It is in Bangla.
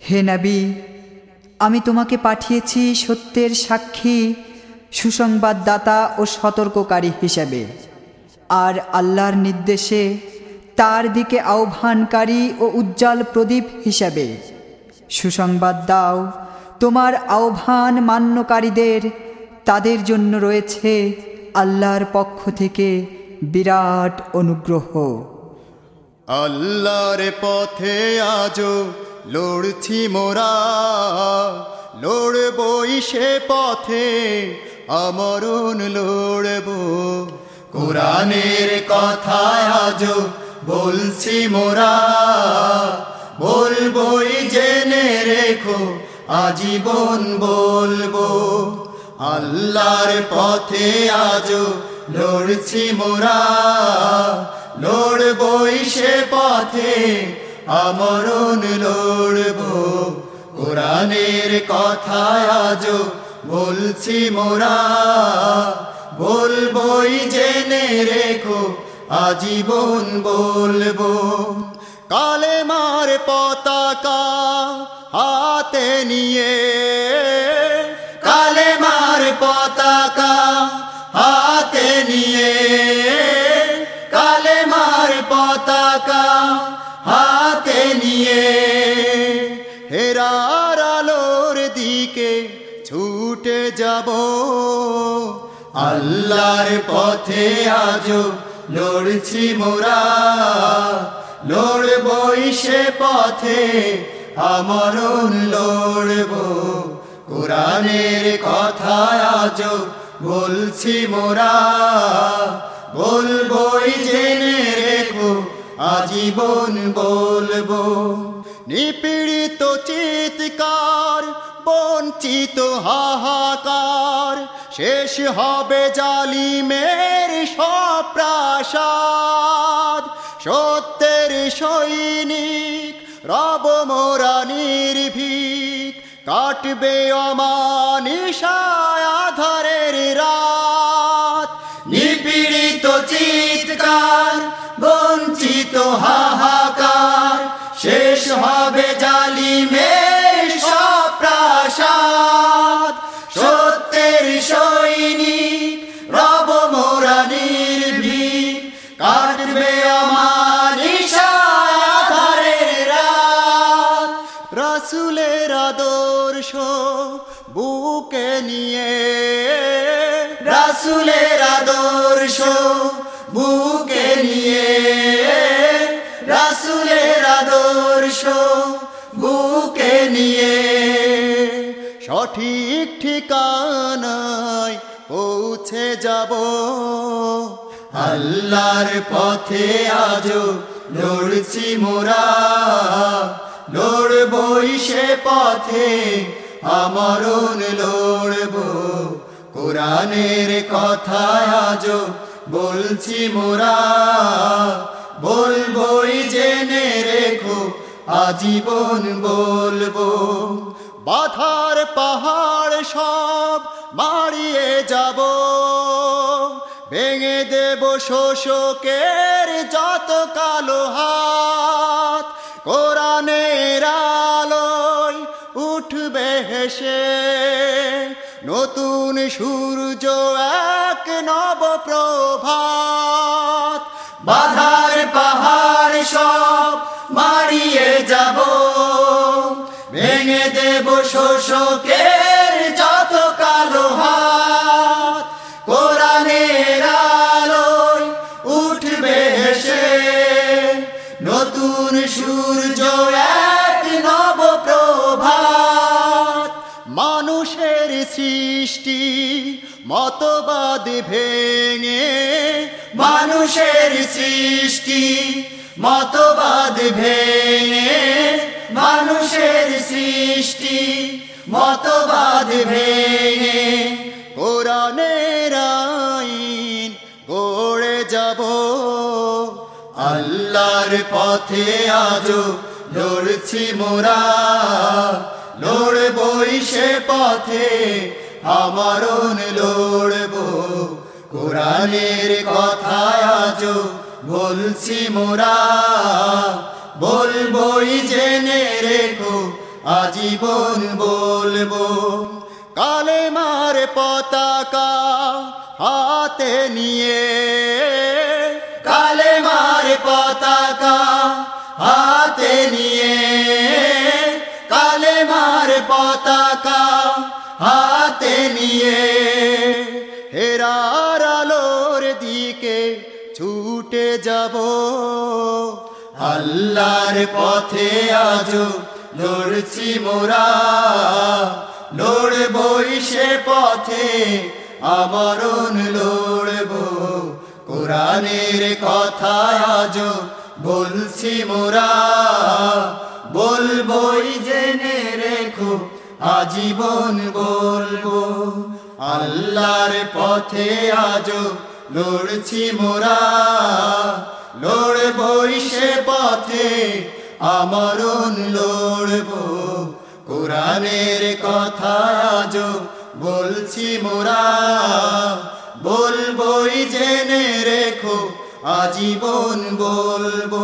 হে নবী, আমি তোমাকে পাঠিয়েছি সত্যের সাক্ষী, সুসংবাদদাতা ও সতর্ককারী হিসেবে। আর আল্লাহর নির্দেশে তার দিকে আহ্বানকারী ও উজ্জ্বল প্রদীপ হিসেবে। সুসংবাদ দাও, তোমার আহ্বান মান্যকারীদের, তাদের জন্য রয়েছে আল্লাহর পক্ষ থেকে বিরাট অনুগ্রহ। আল্লাহর পথে আজো লড়ছি মোরা লড়বই সে পথে, আমরণ লড়ব। কোরআনের কথা আজো বলছি মোরা, বলবই জেনে রেখো, আজীবন বলব। আল্লাহর পথে আজো লড়ছি মোরা, লড়বই সে পথে আমরণ লড়ব। কোরআনের কথা আজো বলছি মোরা, বলবই জেনে রেখো, আজীবন বলব। কালে মার পতাকা হাতে নিয়ে কালে মার পতাকা হাতে নিয়ে কালে মার পতাকা নিয়ে হেরার আলোর দিকে ছুটে যাব। আল্লাহর পথে আজো লড়ছি মোরা লড়বই সে পথে, আমরণ লড়ব। কোরআনের কথা আজো বলছি মোরা রেখো আজীবন বলব, নিপীড়িত চিৎকার, বঞ্চিত হাহাকার, শেষ হবে জালিমের সপ্রাসাদ। সত্যের সৈনিক, রব মোরা নির্ভীক, কাটবে অমানিসায় আধারের রাত। নিপীড়িত চিৎকার বঞ্চিত হাহাকার। শেষ হবে জালিমের সপ্রাসাদ সত্যের সৈনিক, রব মোরা নির্ভীক। কাটবে আমার আধারের রাত। রাসুলের আদর্শ বুকে নিয়ে। রাসুলের আদর্শ বুকে নিয়ে। রাসুলের আদর্শ বুকে নিয়ে। সঠিক ঠিকানায় পৌঁছে যাব। আল্লাহর পথে আজো লড়ছি মোরা। লড়বই সে পথে, আমরণ লড়ব। কোরআনের কথা আজো বলছি মোরা। বলবই জেনে রেখো, আজীবন বলব। বাধার পাহাড় সব মারিয়ে যাব, ভেঙে দেব শোষকের যত কালো হাত। কোরআনের আলোয় উঠবে হেসে, নতুন সূর্য এক নব প্রভাত বাধার পাহাড় সব মারিয়ে যাব ভেঙে দেব শোষকের সৃষ্টি, মতবাদ ভেঙে মানুষের সৃষ্টি, মতবাদ ভেঙে মানুষের সৃষ্টি, মতবাদ ভেঙে কোরআনের আইন গড়ে যাব। আল্লাহর পথে আজো লড়ছি মোরা, লড়বই সে পথে আমরণ লড়ব কোরআনের কথা আজো বলছি মোরা। বলবই জেনে রেখো, আজীবন বলব। কালে মার পতাকা হাতে নিয়ে। কালে মার পতাকা হাতে নিয়ে। কালে মার পতাকা হাতে নিয়ে হেরার আলোর দিকে ছুটে যাব। আল্লাহর পথে আজো লড়ছি মোরা। লড়বই সে পথে, আমরণ লড়ব। কোরআনের কথা আজো বলছি মোরা। বলবই রেখো আজীবন বলব, আল্লাহর পথে আজো লড়ছি মোরা। লড়বই সে পথে আমরণ লড়ব। কোরআনের কথা আজো বলছি মোরা। বলবই জেনে রেখো, আজীবন বলব।